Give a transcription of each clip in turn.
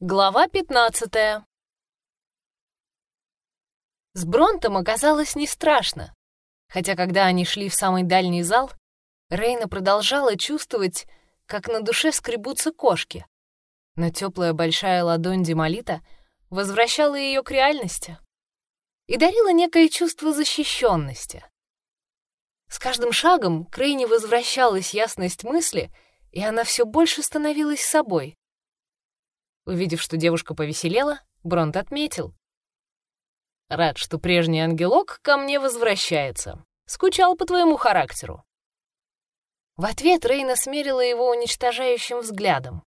Глава 15 С Бронтом оказалось не страшно, хотя когда они шли в самый дальний зал, Рейна продолжала чувствовать, как на душе скребутся кошки. Но теплая большая ладонь Демолита возвращала ее к реальности и дарила некое чувство защищенности. С каждым шагом к Рейне возвращалась ясность мысли, и она все больше становилась собой. Увидев, что девушка повеселела, Бронт отметил. «Рад, что прежний ангелок ко мне возвращается. Скучал по твоему характеру». В ответ Рейна смерила его уничтожающим взглядом.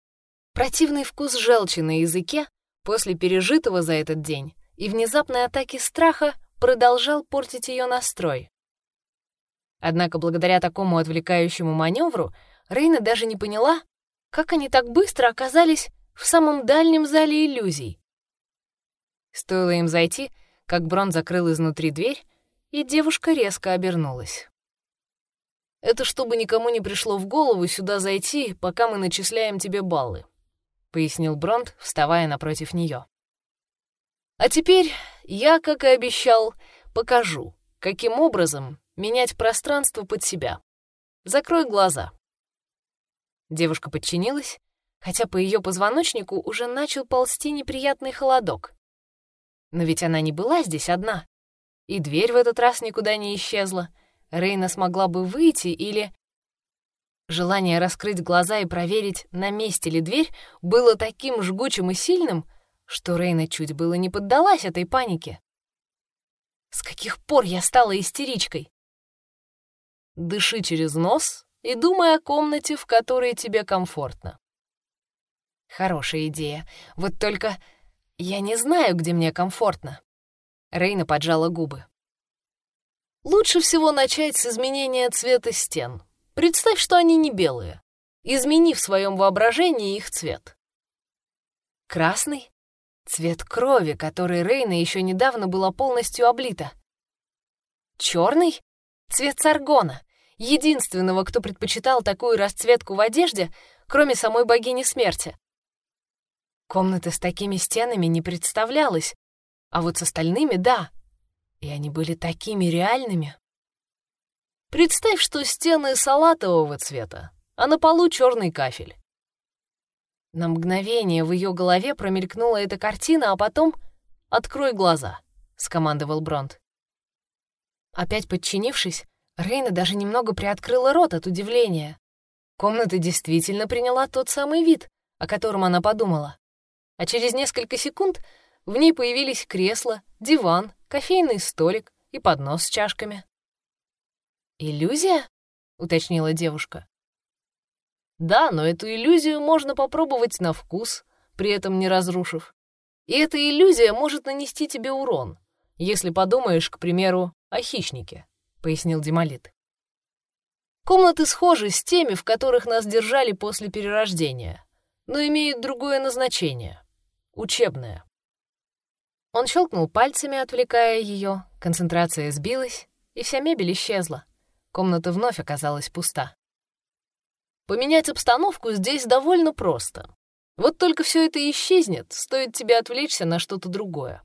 Противный вкус желчи на языке после пережитого за этот день и внезапной атаки страха продолжал портить ее настрой. Однако благодаря такому отвлекающему маневру Рейна даже не поняла, как они так быстро оказались в самом дальнем зале иллюзий. Стоило им зайти, как Брон закрыл изнутри дверь, и девушка резко обернулась. «Это чтобы никому не пришло в голову сюда зайти, пока мы начисляем тебе баллы», — пояснил Бронт, вставая напротив нее. «А теперь я, как и обещал, покажу, каким образом менять пространство под себя. Закрой глаза». Девушка подчинилась, хотя по ее позвоночнику уже начал ползти неприятный холодок. Но ведь она не была здесь одна. И дверь в этот раз никуда не исчезла. Рейна смогла бы выйти или... Желание раскрыть глаза и проверить, на месте ли дверь, было таким жгучим и сильным, что Рейна чуть было не поддалась этой панике. С каких пор я стала истеричкой? Дыши через нос и думай о комнате, в которой тебе комфортно. Хорошая идея. Вот только я не знаю, где мне комфортно. Рейна поджала губы. Лучше всего начать с изменения цвета стен. Представь, что они не белые. Измени в своем воображении их цвет. Красный — цвет крови, которой Рейна еще недавно была полностью облита. Черный — цвет саргона, единственного, кто предпочитал такую расцветку в одежде, кроме самой богини смерти. Комната с такими стенами не представлялась, а вот с остальными — да. И они были такими реальными. Представь, что стены салатового цвета, а на полу черный кафель. На мгновение в ее голове промелькнула эта картина, а потом «Открой глаза», — скомандовал Бронт. Опять подчинившись, Рейна даже немного приоткрыла рот от удивления. Комната действительно приняла тот самый вид, о котором она подумала а через несколько секунд в ней появились кресло, диван, кофейный столик и поднос с чашками. «Иллюзия?» — уточнила девушка. «Да, но эту иллюзию можно попробовать на вкус, при этом не разрушив. И эта иллюзия может нанести тебе урон, если подумаешь, к примеру, о хищнике», — пояснил Демолит. «Комнаты схожи с теми, в которых нас держали после перерождения, но имеют другое назначение учебная». Он щелкнул пальцами, отвлекая ее, концентрация сбилась, и вся мебель исчезла. Комната вновь оказалась пуста. Поменять обстановку здесь довольно просто. Вот только все это исчезнет, стоит тебе отвлечься на что-то другое.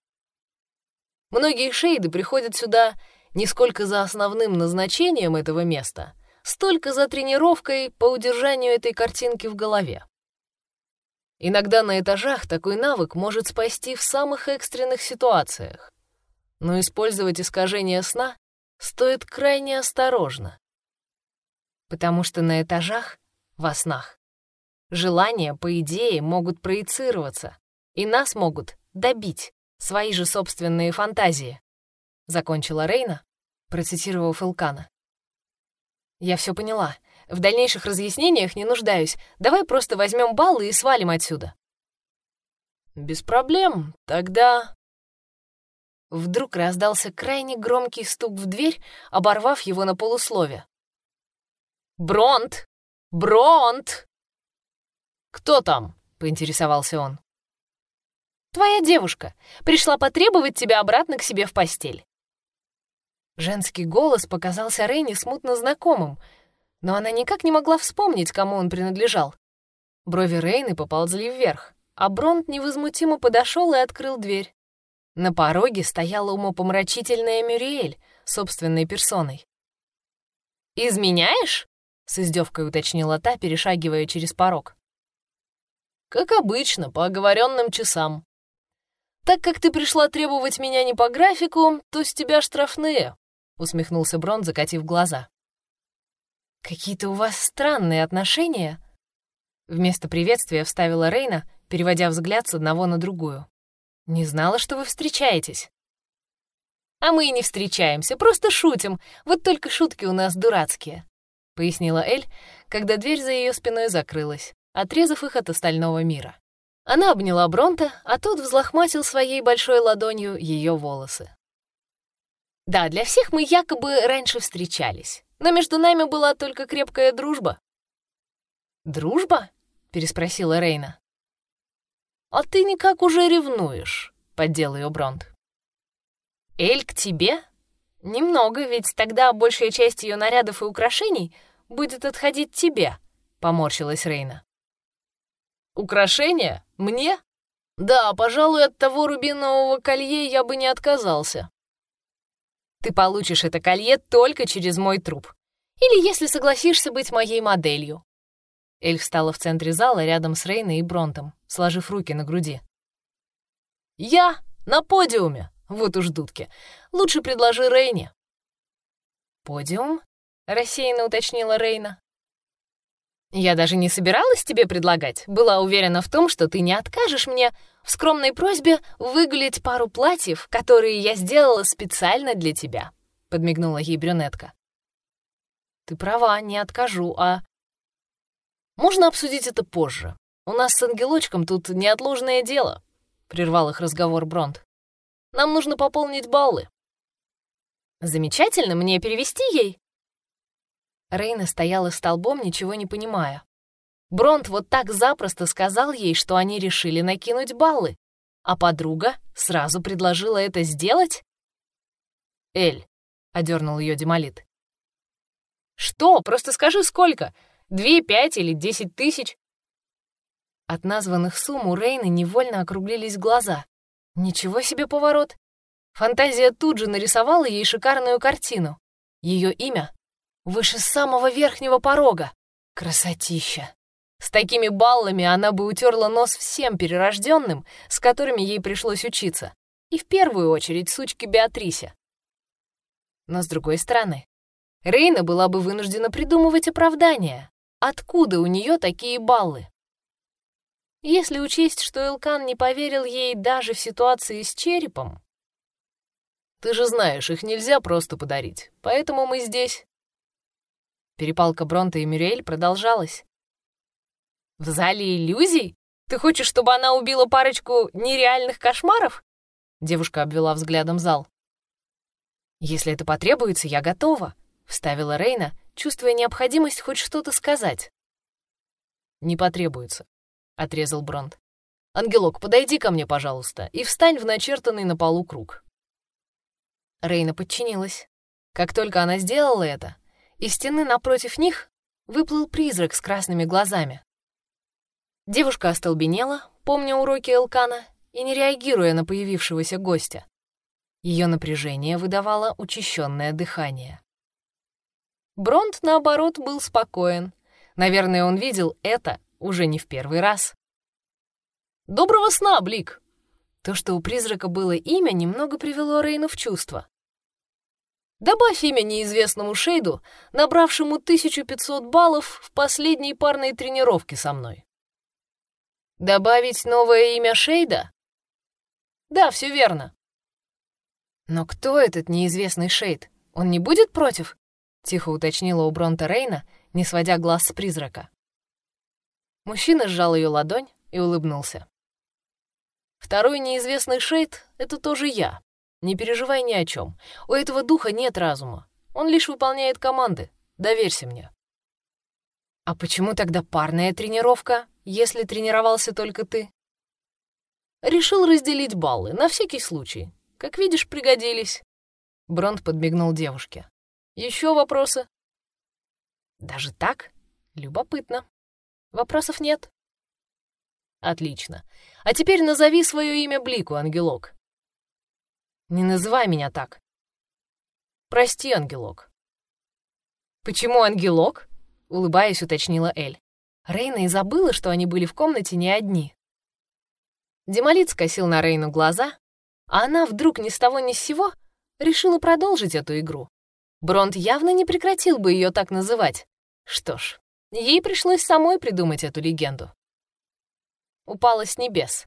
Многие шейды приходят сюда не сколько за основным назначением этого места, столько за тренировкой по удержанию этой картинки в голове. Иногда на этажах такой навык может спасти в самых экстренных ситуациях. Но использовать искажение сна стоит крайне осторожно. Потому что на этажах, во снах, желания, по идее, могут проецироваться, и нас могут добить свои же собственные фантазии. Закончила Рейна, процитировав Илкана. Я все поняла. В дальнейших разъяснениях не нуждаюсь. Давай просто возьмем баллы и свалим отсюда». «Без проблем. Тогда...» Вдруг раздался крайне громкий стук в дверь, оборвав его на полуслове. «Бронт! Бронт!» «Кто там?» — поинтересовался он. «Твоя девушка. Пришла потребовать тебя обратно к себе в постель». Женский голос показался Рейне смутно знакомым, но она никак не могла вспомнить, кому он принадлежал. Брови Рейны поползли вверх. а Бронт невозмутимо подошел и открыл дверь. На пороге стояла умопомрачительная Мюриэль собственной персоной. «Изменяешь?» — с издевкой уточнила та, перешагивая через порог. «Как обычно, по оговоренным часам. Так как ты пришла требовать меня не по графику, то с тебя штрафные», — усмехнулся Брон, закатив глаза. «Какие-то у вас странные отношения?» Вместо приветствия вставила Рейна, переводя взгляд с одного на другую. «Не знала, что вы встречаетесь». «А мы и не встречаемся, просто шутим. Вот только шутки у нас дурацкие», — пояснила Эль, когда дверь за ее спиной закрылась, отрезав их от остального мира. Она обняла Бронта, а тот взлохматил своей большой ладонью ее волосы. «Да, для всех мы якобы раньше встречались, но между нами была только крепкая дружба». «Дружба?» — переспросила Рейна. «А ты никак уже ревнуешь», — поддел ее Бронт. «Эль к тебе? Немного, ведь тогда большая часть ее нарядов и украшений будет отходить тебе», — поморщилась Рейна. «Украшения? Мне? Да, пожалуй, от того рубинового колье я бы не отказался». «Ты получишь это колье только через мой труп. Или если согласишься быть моей моделью». Эль встала в центре зала рядом с Рейной и Бронтом, сложив руки на груди. «Я на подиуме!» Вот уж дудки. Лучше предложи Рейне. «Подиум?» — рассеянно уточнила Рейна. «Я даже не собиралась тебе предлагать. Была уверена в том, что ты не откажешь мне в скромной просьбе выгулить пару платьев, которые я сделала специально для тебя», — подмигнула ей брюнетка. «Ты права, не откажу, а...» «Можно обсудить это позже. У нас с ангелочком тут неотложное дело», — прервал их разговор Бронт. Нам нужно пополнить баллы». «Замечательно, мне перевести ей?» Рейна стояла столбом, ничего не понимая. Бронт вот так запросто сказал ей, что они решили накинуть баллы, а подруга сразу предложила это сделать? «Эль», — одернул ее Демолит. «Что? Просто скажи, сколько? Две, пять или десять тысяч?» От названных сумм у Рейны невольно округлились глаза. Ничего себе поворот! Фантазия тут же нарисовала ей шикарную картину. Ее имя выше самого верхнего порога. Красотища! С такими баллами она бы утерла нос всем перерожденным, с которыми ей пришлось учиться, и в первую очередь сучке Беатрисе. Но с другой стороны, Рейна была бы вынуждена придумывать оправдания. Откуда у нее такие баллы? Если учесть, что Элкан не поверил ей даже в ситуации с черепом... Ты же знаешь, их нельзя просто подарить, поэтому мы здесь. Перепалка Бронта и Мюрель продолжалась. «В зале иллюзий? Ты хочешь, чтобы она убила парочку нереальных кошмаров?» Девушка обвела взглядом зал. «Если это потребуется, я готова», — вставила Рейна, чувствуя необходимость хоть что-то сказать. «Не потребуется. — отрезал Бронт. «Ангелок, подойди ко мне, пожалуйста, и встань в начертанный на полу круг». Рейна подчинилась. Как только она сделала это, из стены напротив них выплыл призрак с красными глазами. Девушка остолбенела, помня уроки Элкана и не реагируя на появившегося гостя. Ее напряжение выдавало учащенное дыхание. Бронт, наоборот, был спокоен. Наверное, он видел это уже не в первый раз. «Доброго сна, Блик!» То, что у призрака было имя, немного привело Рейну в чувство. «Добавь имя неизвестному Шейду, набравшему 1500 баллов в последней парной тренировке со мной». «Добавить новое имя Шейда?» «Да, все верно». «Но кто этот неизвестный Шейд? Он не будет против?» — тихо уточнила у Бронта Рейна, не сводя глаз с призрака. Мужчина сжал ее ладонь и улыбнулся. «Второй неизвестный шейд — это тоже я. Не переживай ни о чем. У этого духа нет разума. Он лишь выполняет команды. Доверься мне». «А почему тогда парная тренировка, если тренировался только ты?» «Решил разделить баллы, на всякий случай. Как видишь, пригодились». Бронт подмигнул девушке. «Еще вопросы?» «Даже так? Любопытно». Вопросов нет. Отлично. А теперь назови свое имя Блику, ангелок. Не называй меня так. Прости, ангелок. Почему ангелок? Улыбаясь, уточнила Эль. Рейна и забыла, что они были в комнате не одни. Демолит скосил на Рейну глаза, а она вдруг ни с того ни с сего решила продолжить эту игру. Бронт явно не прекратил бы ее так называть. Что ж, ей пришлось самой придумать эту легенду. Упала с небес.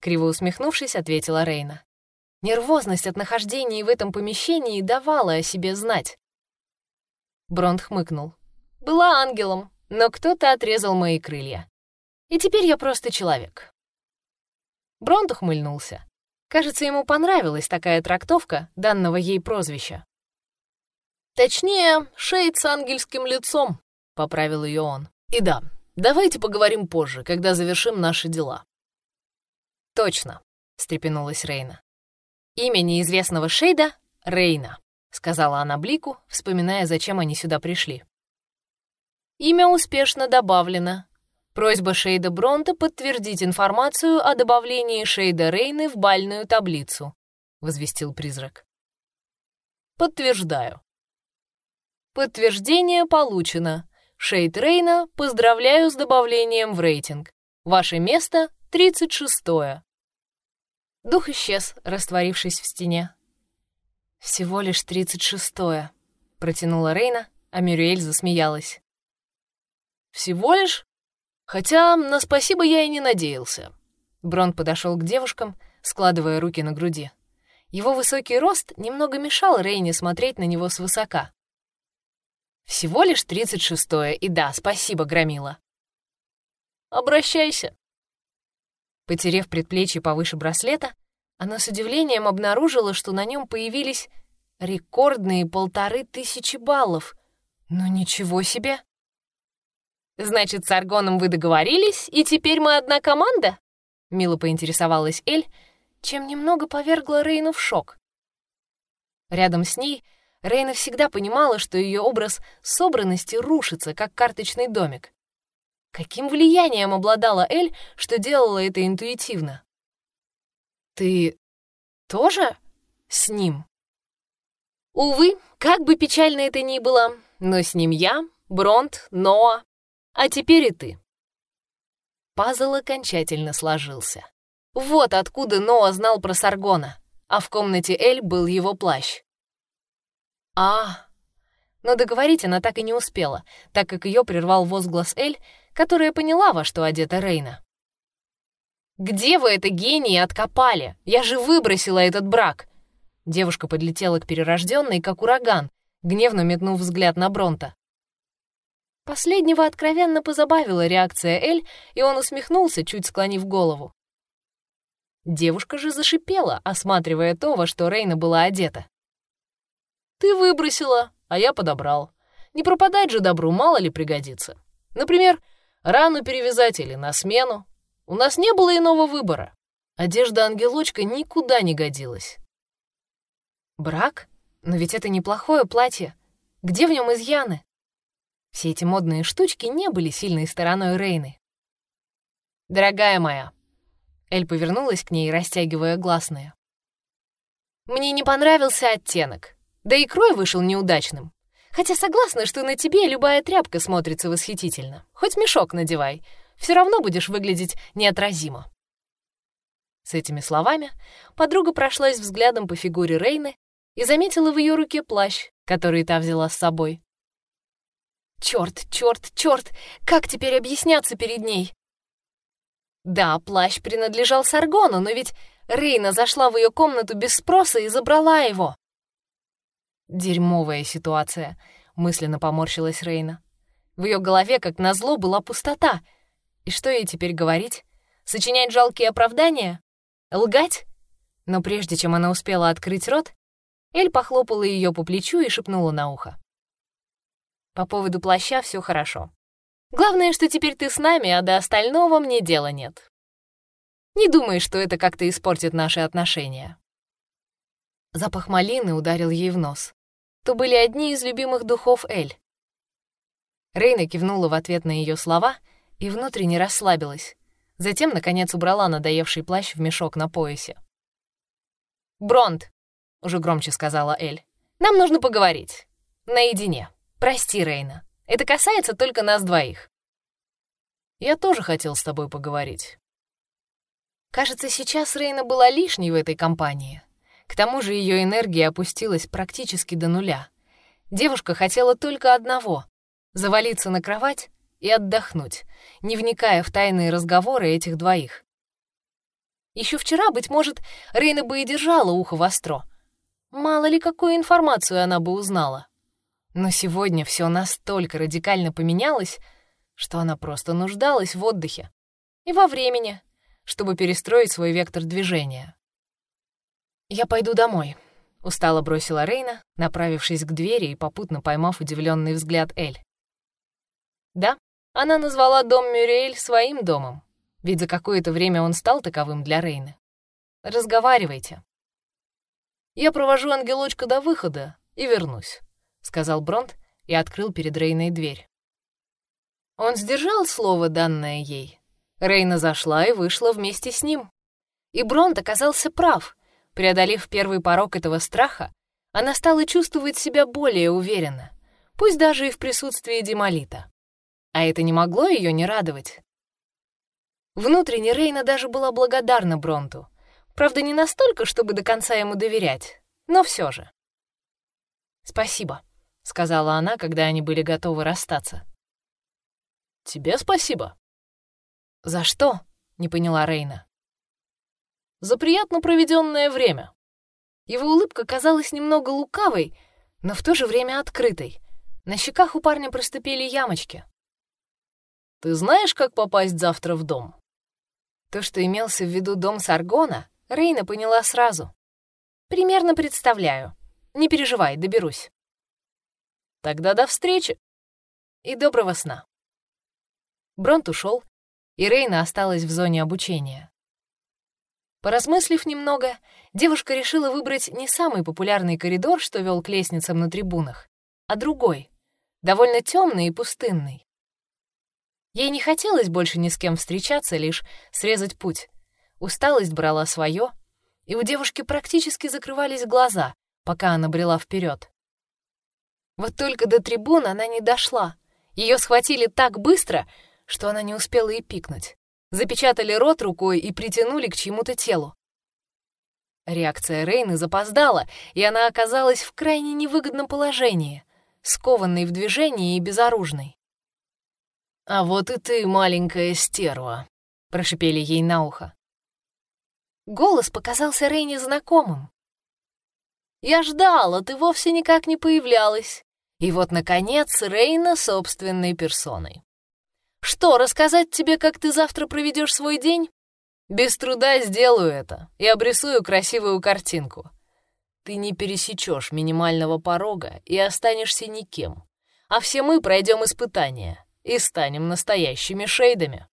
Криво усмехнувшись, ответила Рейна. Нервозность от нахождения в этом помещении давала о себе знать. Бронт хмыкнул. Была ангелом, но кто-то отрезал мои крылья. И теперь я просто человек. Бронт ухмыльнулся. Кажется, ему понравилась такая трактовка данного ей прозвища. «Точнее, шейд с ангельским лицом», — поправил ее он. «И да, давайте поговорим позже, когда завершим наши дела». «Точно», — встрепенулась Рейна. «Имя неизвестного Шейда — Рейна», — сказала она Блику, вспоминая, зачем они сюда пришли. «Имя успешно добавлено. Просьба Шейда Бронта подтвердить информацию о добавлении Шейда Рейны в бальную таблицу», — возвестил призрак. «Подтверждаю». «Подтверждение получено. Шейд Рейна, поздравляю с добавлением в рейтинг. Ваше место — 36-е. Дух исчез, растворившись в стене. «Всего лишь тридцать шестое», — протянула Рейна, а Мюриэль засмеялась. «Всего лишь? Хотя на спасибо я и не надеялся». Брон подошел к девушкам, складывая руки на груди. Его высокий рост немного мешал Рейне смотреть на него свысока. «Всего лишь тридцать шестое, и да, спасибо, Громила». «Обращайся», Потерев предплечье повыше браслета, она с удивлением обнаружила, что на нем появились рекордные полторы тысячи баллов. Ну ничего себе! «Значит, с Аргоном вы договорились, и теперь мы одна команда?» Мило поинтересовалась Эль, чем немного повергла Рейну в шок. Рядом с ней Рейна всегда понимала, что ее образ собранности рушится, как карточный домик. Каким влиянием обладала Эль, что делала это интуитивно? «Ты тоже с ним?» Увы, как бы печально это ни было, но с ним я, Бронт, Ноа, а теперь и ты. Пазл окончательно сложился. Вот откуда Ноа знал про Саргона, а в комнате Эль был его плащ. А, но договорить она так и не успела, так как ее прервал возглас Эль, которая поняла, во что одета Рейна. «Где вы это гении откопали? Я же выбросила этот брак!» Девушка подлетела к перерожденной, как ураган, гневно метнув взгляд на Бронта. Последнего откровенно позабавила реакция Эль, и он усмехнулся, чуть склонив голову. Девушка же зашипела, осматривая то, во что Рейна была одета. «Ты выбросила, а я подобрал. Не пропадать же добру, мало ли пригодится. Например, рану перевязать или на смену. У нас не было иного выбора. Одежда ангелочка никуда не годилась. Брак? Но ведь это неплохое платье. Где в нем изъяны? Все эти модные штучки не были сильной стороной Рейны. «Дорогая моя», — Эль повернулась к ней, растягивая гласные. «Мне не понравился оттенок, да и крой вышел неудачным. Хотя согласна, что на тебе любая тряпка смотрится восхитительно. Хоть мешок надевай, все равно будешь выглядеть неотразимо. С этими словами подруга прошлась взглядом по фигуре Рейны и заметила в ее руке плащ, который та взяла с собой. Черт, черт, черт, как теперь объясняться перед ней? Да, плащ принадлежал Саргону, но ведь Рейна зашла в ее комнату без спроса и забрала его. Дерьмовая ситуация, мысленно поморщилась Рейна. В ее голове, как назло, была пустота. И что ей теперь говорить? Сочинять жалкие оправдания? Лгать? Но прежде чем она успела открыть рот, Эль похлопала ее по плечу и шепнула на ухо. «По поводу плаща все хорошо. Главное, что теперь ты с нами, а до остального мне дела нет. Не думай, что это как-то испортит наши отношения». Запах малины ударил ей в нос то были одни из любимых духов Эль. Рейна кивнула в ответ на ее слова и внутренне расслабилась. Затем, наконец, убрала надоевший плащ в мешок на поясе. «Бронт», — уже громче сказала Эль, — «нам нужно поговорить. Наедине. Прости, Рейна. Это касается только нас двоих». «Я тоже хотел с тобой поговорить». Кажется, сейчас Рейна была лишней в этой компании. К тому же ее энергия опустилась практически до нуля. Девушка хотела только одного — завалиться на кровать и отдохнуть, не вникая в тайные разговоры этих двоих. Еще вчера, быть может, Рейна бы и держала ухо востро. Мало ли, какую информацию она бы узнала. Но сегодня все настолько радикально поменялось, что она просто нуждалась в отдыхе и во времени, чтобы перестроить свой вектор движения. «Я пойду домой», — устало бросила Рейна, направившись к двери и попутно поймав удивленный взгляд Эль. Да, она назвала дом Мюриэль своим домом, ведь за какое-то время он стал таковым для Рейны. «Разговаривайте». «Я провожу ангелочка до выхода и вернусь», — сказал Бронт и открыл перед Рейной дверь. Он сдержал слово, данное ей. Рейна зашла и вышла вместе с ним. И Бронт оказался прав — Преодолев первый порог этого страха, она стала чувствовать себя более уверенно, пусть даже и в присутствии Демолита. А это не могло ее не радовать. Внутренне Рейна даже была благодарна Бронту. Правда, не настолько, чтобы до конца ему доверять, но все же. «Спасибо», — сказала она, когда они были готовы расстаться. «Тебе спасибо». «За что?» — не поняла Рейна за приятно проведенное время». Его улыбка казалась немного лукавой, но в то же время открытой. На щеках у парня проступили ямочки. «Ты знаешь, как попасть завтра в дом?» То, что имелся в виду дом Саргона, Рейна поняла сразу. «Примерно представляю. Не переживай, доберусь». «Тогда до встречи!» «И доброго сна!» Бронт ушел, и Рейна осталась в зоне обучения. Поразмыслив немного, девушка решила выбрать не самый популярный коридор, что вел к лестницам на трибунах, а другой, довольно темный и пустынный. Ей не хотелось больше ни с кем встречаться, лишь срезать путь. Усталость брала свое, и у девушки практически закрывались глаза, пока она брела вперед. Вот только до трибун она не дошла. Ее схватили так быстро, что она не успела и пикнуть запечатали рот рукой и притянули к чему-то телу. Реакция Рейны запоздала, и она оказалась в крайне невыгодном положении, скованной в движении и безоружной. «А вот и ты, маленькая стерва», — прошипели ей на ухо. Голос показался Рейне знакомым. «Я ждала, ты вовсе никак не появлялась. И вот, наконец, Рейна собственной персоной. Что, рассказать тебе, как ты завтра проведешь свой день? Без труда сделаю это и обрисую красивую картинку. Ты не пересечешь минимального порога и останешься никем. А все мы пройдем испытания и станем настоящими шейдами.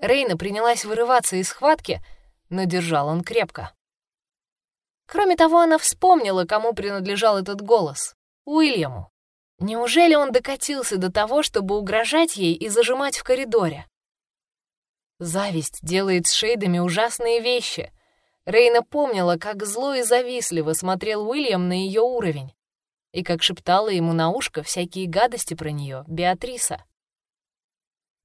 Рейна принялась вырываться из схватки, но держал он крепко. Кроме того, она вспомнила, кому принадлежал этот голос — Уильяму. Неужели он докатился до того, чтобы угрожать ей и зажимать в коридоре? Зависть делает с шейдами ужасные вещи. Рейна помнила, как зло и завистливо смотрел Уильям на ее уровень, и как шептала ему на ушко всякие гадости про нее Беатриса.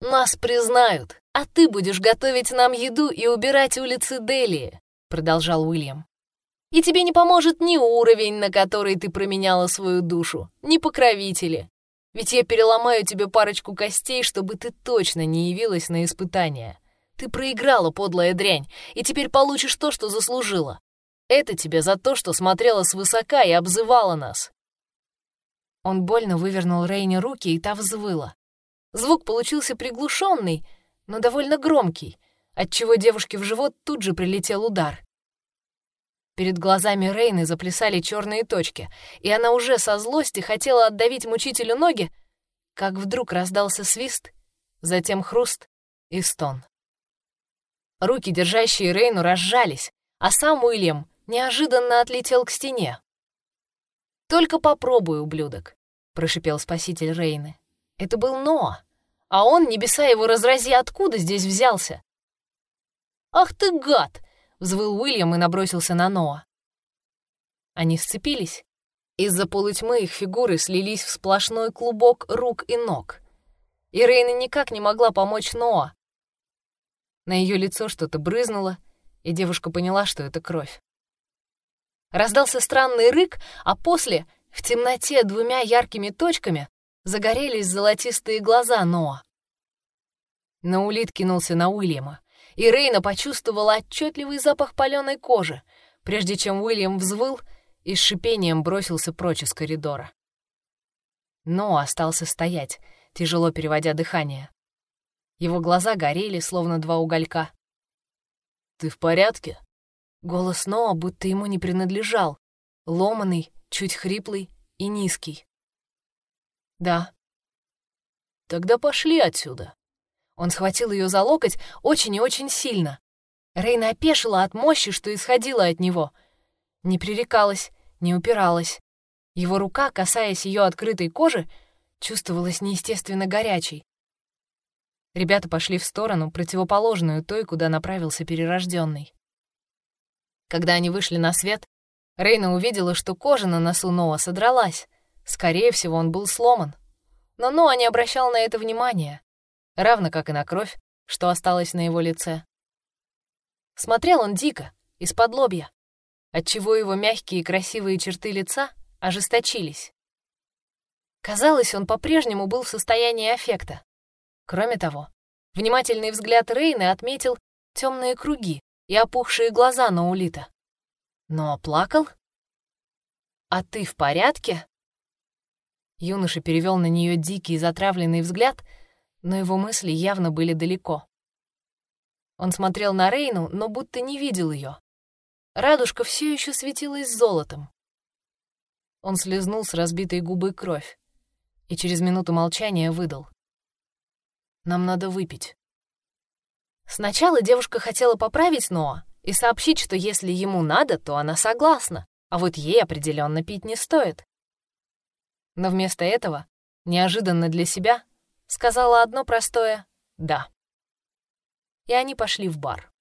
«Нас признают, а ты будешь готовить нам еду и убирать улицы Делии», — продолжал Уильям. И тебе не поможет ни уровень, на который ты променяла свою душу, ни покровители. Ведь я переломаю тебе парочку костей, чтобы ты точно не явилась на испытание. Ты проиграла, подлая дрянь, и теперь получишь то, что заслужила. Это тебе за то, что смотрела свысока и обзывала нас». Он больно вывернул Рейне руки, и та взвыла. Звук получился приглушенный, но довольно громкий, отчего девушке в живот тут же прилетел удар. Перед глазами Рейны заплясали черные точки, и она уже со злости хотела отдавить мучителю ноги, как вдруг раздался свист, затем хруст и стон. Руки, держащие Рейну, разжались, а сам Уильям неожиданно отлетел к стене. «Только попробуй, ублюдок», — прошипел спаситель Рейны. Это был Ноа, А он, небеса его разрази, откуда здесь взялся? «Ах ты гад!» — взвыл Уильям и набросился на Ноа. Они сцепились. Из-за полутьмы их фигуры слились в сплошной клубок рук и ног. И Рейна никак не могла помочь Ноа. На ее лицо что-то брызнуло, и девушка поняла, что это кровь. Раздался странный рык, а после, в темноте двумя яркими точками, загорелись золотистые глаза Ноа. Наулит кинулся на Уильяма, и Рейна почувствовала отчетливый запах паленой кожи, прежде чем Уильям взвыл и с шипением бросился прочь из коридора. Ноа остался стоять, тяжело переводя дыхание. Его глаза горели, словно два уголька. «Ты в порядке?» Голос Ноа будто ему не принадлежал, ломаный, чуть хриплый и низкий. «Да». «Тогда пошли отсюда». Он схватил ее за локоть очень и очень сильно. Рейна опешила от мощи, что исходила от него. Не пререкалась, не упиралась. Его рука, касаясь ее открытой кожи, чувствовалась неестественно горячей. Ребята пошли в сторону, противоположную той, куда направился перерожденный. Когда они вышли на свет, Рейна увидела, что кожа на носу Ноа содралась. Скорее всего, он был сломан. Но Ноа не обращал на это внимания, равно как и на кровь, что осталась на его лице. Смотрел он дико, из-под лобья, отчего его мягкие и красивые черты лица ожесточились. Казалось, он по-прежнему был в состоянии аффекта. Кроме того, внимательный взгляд Рейны отметил темные круги, и опухшие глаза на Улита. Но плакал? «А ты в порядке?» Юноша перевел на нее дикий затравленный взгляд, но его мысли явно были далеко. Он смотрел на Рейну, но будто не видел ее. Радужка все еще светилась золотом. Он слезнул с разбитой губы кровь и через минуту молчания выдал. «Нам надо выпить». Сначала девушка хотела поправить Ноа и сообщить, что если ему надо, то она согласна, а вот ей определенно пить не стоит. Но вместо этого, неожиданно для себя, сказала одно простое «да». И они пошли в бар.